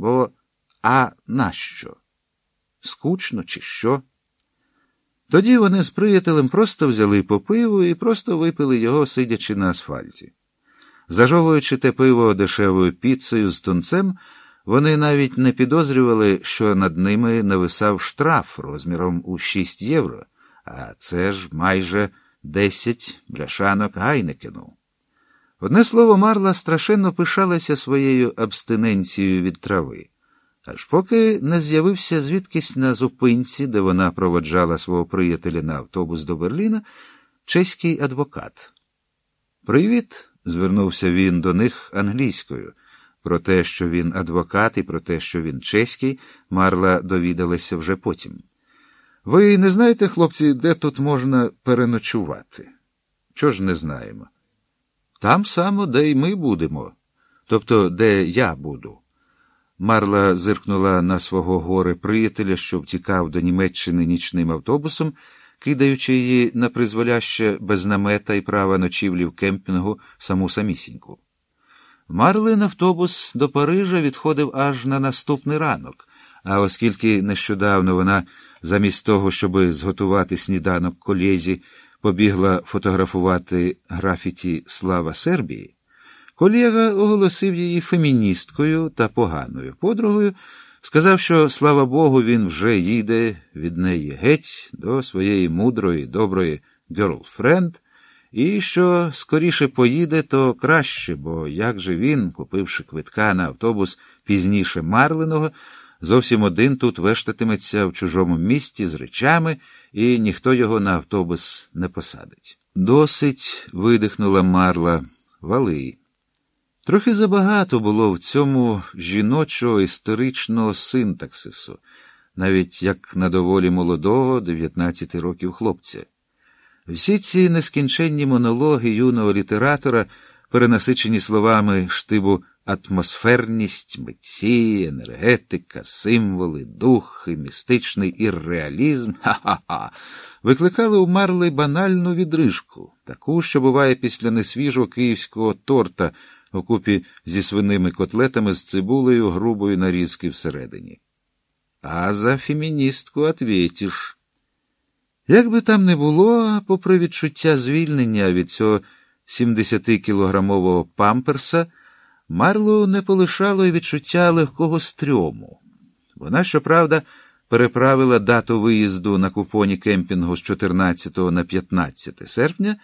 Бо а нащо? Скучно, чи що? Тоді вони з приятелем просто взяли по пиву і просто випили його, сидячи на асфальті. Зажовуючи те пиво дешевою піцею з тунцем, вони навіть не підозрювали, що над ними нависав штраф розміром у 6 євро, а це ж майже 10 бляшанок Гайнекену. Одне слово, Марла страшенно пишалася своєю абстиненцією від трави, аж поки не з'явився звідкись на зупинці, де вона проводжала свого приятеля на автобус до Берліна, чеський адвокат. Привіт! звернувся він до них англійською. Про те, що він адвокат, і про те, що він чеський, Марла довідалася вже потім. Ви не знаєте, хлопці, де тут можна переночувати? Чого ж не знаємо? Там само, де й ми будемо, тобто, де я буду. Марла зиркнула на свого горе приятеля, що втікав до Німеччини нічним автобусом, кидаючи її на призволяще без намета і права ночівлі в кемпінгу саму самісіньку. Марлин автобус до Парижа відходив аж на наступний ранок, а оскільки нещодавно вона, замість того, щоб зготувати сніданок колезі, побігла фотографувати графіті Слава Сербії, колега оголосив її феміністкою та поганою подругою, сказав, що, слава Богу, він вже їде від неї геть до своєї мудрої, доброї герлфренд, і що скоріше поїде, то краще, бо як же він, купивши квитка на автобус пізніше Марленого, зовсім один тут вештатиметься в чужому місті з речами, і ніхто його на автобус не посадить. Досить видихнула Марла, вали. Трохи забагато було в цьому жіночого історичного синтаксису, навіть як на доволі молодого 19 років хлопця. Всі ці нескінченні монологи юного літератора, перенасичені словами штибу атмосферність, митці, енергетика, символи, духи, містичний ірреалізм, ха-ха-ха, викликали у Марли банальну відрижку, таку, що буває після несвіжого київського торта окупі зі свиними котлетами з цибулею грубої нарізки всередині. А за феміністку ответиш. Як би там не було, попри відчуття звільнення від цього 70-кілограмового памперса, Марлу не полишало й відчуття легкого стрьому. Вона, щоправда, переправила дату виїзду на купоні кемпінгу з 14 на 15 серпня,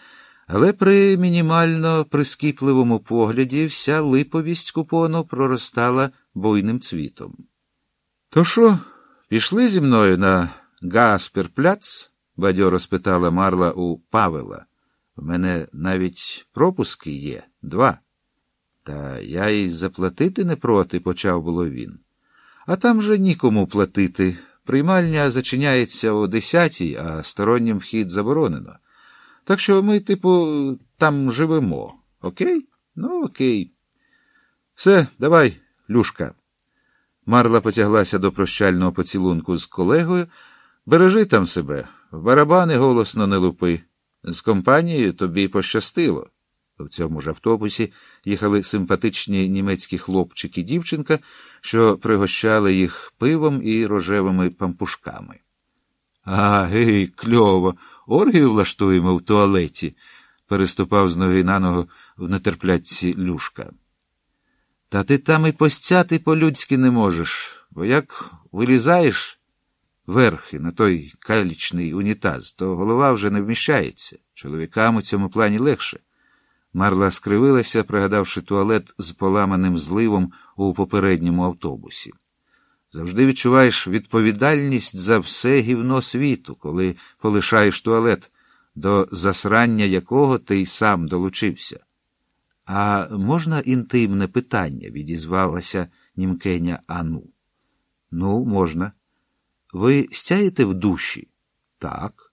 але при мінімально прискіпливому погляді вся липовість купону проростала буйним цвітом. То що, пішли зі мною на Гасперпляц? бадьоро спитала Марла у Павела. В мене навіть пропуски є два. Та я й заплатити не проти, почав було він. А там же нікому платити. Приймальня зачиняється о десятій, а стороннім вхід заборонено. Так що ми, типу, там живемо. Окей? Ну, окей. Все, давай, Люшка. Марла потяглася до прощального поцілунку з колегою. Бережи там себе, барабани голосно не лупи. З компанією тобі пощастило. В цьому ж автобусі їхали симпатичні німецькі хлопчик і дівчинка, що пригощали їх пивом і рожевими пампушками. А, гей, кльово, оргію влаштуємо в туалеті, переступав з ноги на ногу в нетерплячці Люшка. Та ти там і постяти по-людськи не можеш, бо як вилізаєш верхи на той калічний унітаз, то голова вже не вміщається. Чоловікам у цьому плані легше. Марла скривилася, пригадавши туалет з поламаним зливом у попередньому автобусі. Завжди відчуваєш відповідальність за все гівно світу, коли полишаєш туалет, до засрання якого ти й сам долучився. А можна інтимне питання? відізвалася німкеня Ану. Ну, можна. Ви стяєте в душі? Так.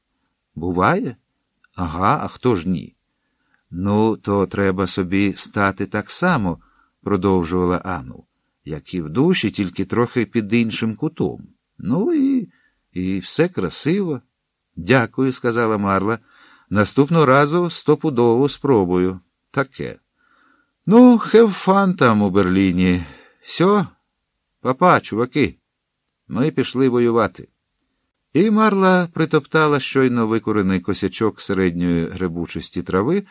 Буває? Ага, а хто ж ні? Ну, то треба собі стати так само, продовжувала Ану, як і в душі, тільки трохи під іншим кутом. Ну і і все красиво. Дякую, сказала Марла. Наступного разу стопудово спробую. Таке. Ну, хевфан там у Берліні. Все, Папа, чуваки, ми пішли воювати. І Марла притоптала щойно викурений косячок середньої гребучості трави,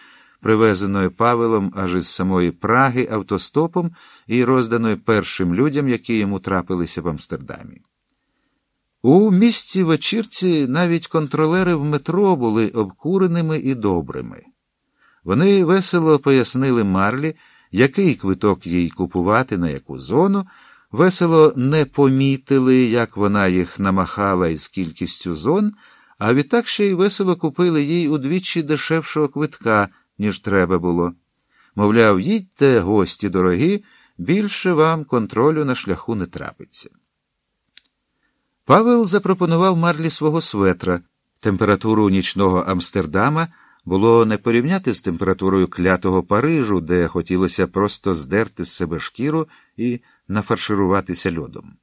привезеної Павелом аж із самої Праги автостопом і розданої першим людям, які йому трапилися в Амстердамі. У місті вечірці навіть контролери в метро були обкуреними і добрими. Вони весело пояснили Марлі, який квиток їй купувати на яку зону, весело не помітили, як вона їх намахала із кількістю зон, а відтак ще й весело купили їй удвічі дешевшого квитка, ніж треба було. Мовляв, їдьте, гості дорогі, більше вам контролю на шляху не трапиться. Павел запропонував Марлі свого светра. Температуру нічного Амстердама було не порівняти з температурою клятого Парижу, де хотілося просто здерти з себе шкіру і нафаршируватися льодом.